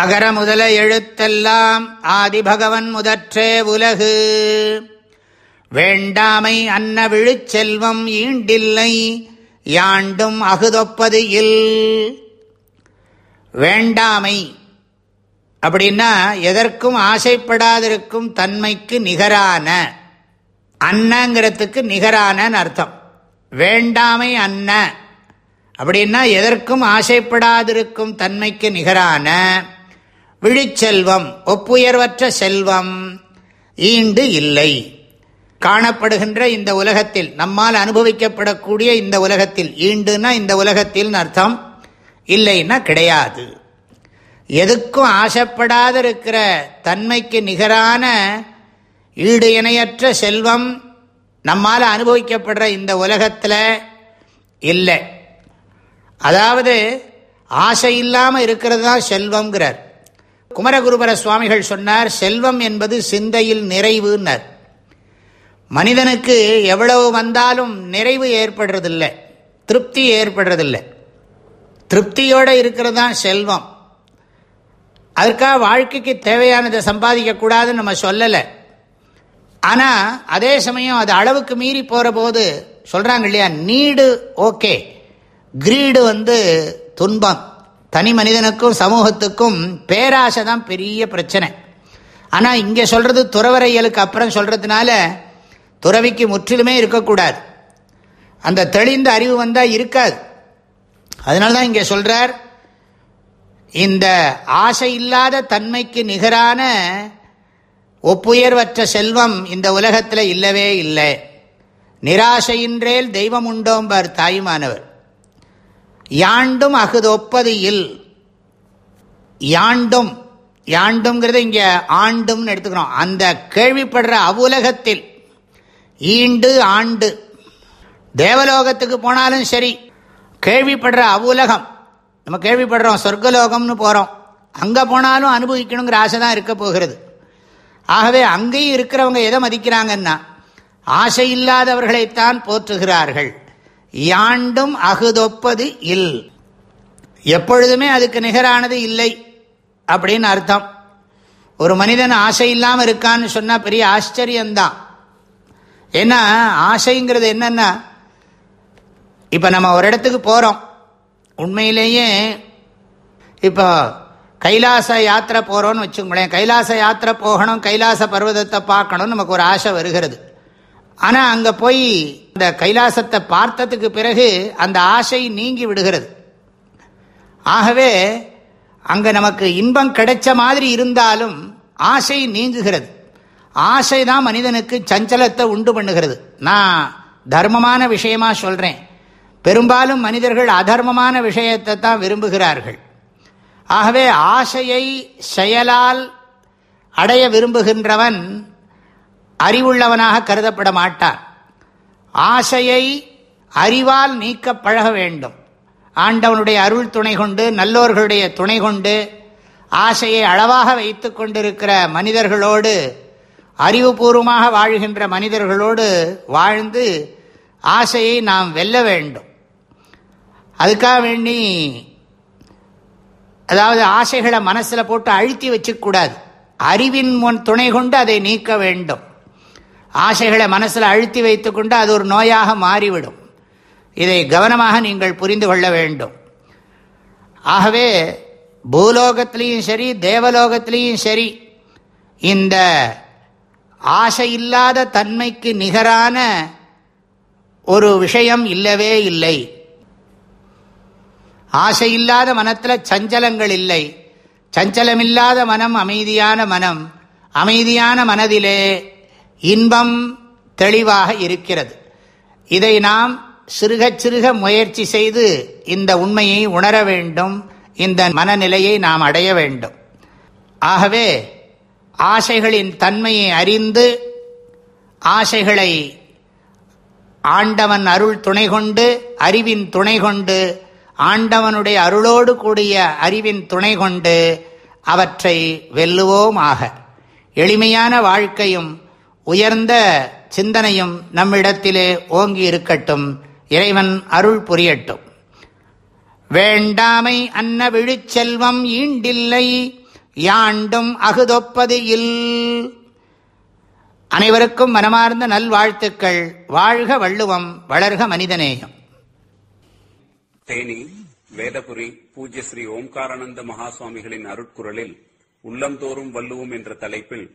அகர முதல எழுத்தெல்லாம் ஆதிபகவன் முதற்றே உலகு. வேண்டாமை அன்ன விழுச்செல்வம் ஈண்டில்லை யாண்டும் அகுதொப்பது இல். வேண்டாமை அப்படின்னா எதற்கும் ஆசைப்படாதிருக்கும் தன்மைக்கு நிகரான அன்னங்கிறதுக்கு நிகரான அர்த்தம். வேண்டாமை அன்ன அப்படின்னா எதற்கும் ஆசைப்படாதிருக்கும் தன்மைக்கு நிகரான விழிச்செல்வம் ஒப்புயர்வற்ற செல்வம் ஈண்டு இல்லை. காணப்படுகின்ற இந்த உலகத்தில் நம்மால் அனுபவிக்கப்படக்கூடிய இந்த உலகத்தில் ஈண்டுனா இந்த உலகத்தில் அர்த்தம் இல்லைன்னா கிடையாது. எதுக்கும் ஆசைப்படாத இருக்கிற தன்மைக்கு நிகரான ஈடு இணையற்ற செல்வம் நம்மால் அனுபவிக்கப்படுற இந்த உலகத்தில் இல்லை. அதாவது ஆசை இல்லாமல் இருக்கிறது தான் செல்வம்ங்கிறார். குமரகுருபர சுவாமிகள் சொன்னார் செல்வம் என்பது சிந்தையில் நிறைவுன்னர். மனிதனுக்கு எவ்வளவு வந்தாலும் நிறைவு ஏற்படுறதில்லை திருப்தி ஏற்படுறதில்லை. திருப்தியோடு இருக்கிறது தான் செல்வம். அதற்காக வாழ்க்கைக்கு தேவையானதை சம்பாதிக்கக்கூடாதுன்னு நம்ம சொல்லலை. ஆனால் அதே சமயம் அது அளவுக்கு மீறி போகிற போது சொல்கிறாங்க இல்லையா நீடு ஓகே கிரீடு வந்து துன்பம். தனி மனிதனுக்கும் சமூகத்துக்கும் பேராசை தான் பெரிய பிரச்சனை. ஆனால் இங்கே சொல்கிறது துறவரையலுக்கு அப்புறம் சொல்கிறதுனால துறவிக்கு முற்றிலுமே இருக்கக்கூடாது. அந்த தெளிந்த அறிவு வந்தால் இருக்காது. அதனால தான் இங்கே சொல்கிறார் இந்த ஆசை இல்லாத தன்மைக்கு நிகரான ஒப்புயர்வற்ற செல்வம் இந்த உலகத்தில் இல்லவே இல்லை. நிராசையின்றேல் தெய்வம் உண்டோம்பார் தாயுமானவர். யாண்டும் அகுதொப்பது இல் யாண்டும் யாண்டும்ங்கிறத இங்கே ஆண்டும்னு எடுத்துக்கிறோம். அந்த கேள்விப்படுற அவ்வுலகத்தில் ஈண்டு ஆண்டு தேவலோகத்துக்கு போனாலும் சரி கேள்விப்படுற அவ்வுலகம் நம்ம கேள்விப்படுறோம் சொர்க்கலோகம்னு போகிறோம் அங்கே போனாலும் அனுபவிக்கணுங்கிற ஆசை தான் இருக்க போகிறது. ஆகவே அங்கேயும் இருக்கிறவங்க எதை மதிக்கிறாங்கன்னா ஆசை இல்லாதவர்களைத்தான் போற்றுகிறார்கள். யாண்டும் அகுதொப்பது இல். எப்பொழுதுமே அதுக்கு நிகரானது இல்லை அப்படின்னு அர்த்தம். ஒரு மனிதன் ஆசை இல்லாமல் இருக்கான்னு சொன்னால் பெரிய ஆச்சரியந்தான் ஏன்னா ஆசைங்கிறது என்னென்ன இப்போ நம்ம ஒரு இடத்துக்கு போகிறோம் உண்மையிலேயே இப்போ கைலாச யாத்திரை போகிறோன்னு வச்சுக்கோங்களேன் கைலாச யாத்திரை போகணும் கைலாச பர்வதத்தை பார்க்கணும்னு நமக்கு ஒரு ஆசை வருகிறது. ஆனால் அங்கே போய் இந்த கைலாசத்தை பார்த்ததுக்கு பிறகு அந்த ஆசை நீங்கி விடுகிறது. ஆகவே அங்கே நமக்கு இன்பம் கிடைச்ச மாதிரி இருந்தாலும் ஆசை நீங்குகிறது. ஆசை தான் மனிதனுக்கு சஞ்சலத்தை உண்டு பண்ணுகிறது. நான் தர்மமான விஷயமா சொல்கிறேன் பெரும்பாலும் மனிதர்கள் அதர்மமான விஷயத்தை தான் விரும்புகிறார்கள். ஆகவே ஆசையை செயலால் அடைய விரும்புகின்றவன் அறிவுள்ளவனாக கருதப்பட மாட்டான் ஆசையை அறிவால் நீக்க பழக வேண்டும். ஆண்டவனுடைய அருள் துணை கொண்டு நல்லோர்களுடைய துணை கொண்டு ஆசையை அளவாக வைத்து கொண்டிருக்கிற மனிதர்களோடு அறிவுபூர்வமாக வாழ்கின்ற மனிதர்களோடு வாழ்ந்து ஆசையை நாம் வெல்ல வேண்டும். அதுக்காக வேண்டி அதாவது ஆசைகளை மனசில் போட்டு அழுத்தி வச்சுக்கூடாது. அறிவின் முன் துணை கொண்டு அதை நீக்க வேண்டும். ஆசைகளை மனசில் அழுத்தி வைத்துக்கொண்டு அது ஒரு நோயாக மாறிவிடும். இதை கவனமாக நீங்கள் புரிந்து கொள்ள வேண்டும். ஆகவே பூலோகத்திலையும் சரி தேவலோகத்திலையும் சரி இந்த ஆசை இல்லாத தன்மைக்கு நிகரான ஒரு விஷயம் இல்லவே இல்லை. ஆசை இல்லாத மனத்தில் சஞ்சலங்கள் இல்லை. சஞ்சலமில்லாத மனம் அமைதியான மனம் அமைதியான மனதிலே இன்பம் தெளிவாக இருக்கிறது. இதை நாம் சிறுக சிறுக முயற்சி செய்து இந்த உண்மையை உணர வேண்டும். இந்த மனநிலையை நாம் அடைய வேண்டும். ஆகவே ஆசைகளின் தன்மையை அறிந்து ஆசைகளை ஆண்டவன் அருள் துணை கொண்டு அறிவின் துணை கொண்டு ஆண்டவனுடைய அருளோடு கூடிய அறிவின் துணை கொண்டு அவற்றை வெல்லுவோம் ஆக எளிமையான வாழ்க்கையும் உயர்ந்த சிந்தனையும் நம்மிடத்திலே ஓங்கி இருக்கட்டும். இறைவன் அருள் புரியட்டும். வேண்டாமை அன்ன விழிச்செல்வம் ஈண்டில்லை. யாண்டும் அகுதொப்பது இல். அனைவருக்கும் மனமார்ந்த நல்வாழ்த்துக்கள். வாழ்க வள்ளுவம் வளர்க மனிதநேயம். தேனி வேதபுரி பூஜ்ய ஸ்ரீ ஓம்காரானந்த மகாசுவாமிகளின் அருட்குரலில் உள்ளந்தோறும் வள்ளுவோம் என்ற தலைப்பில்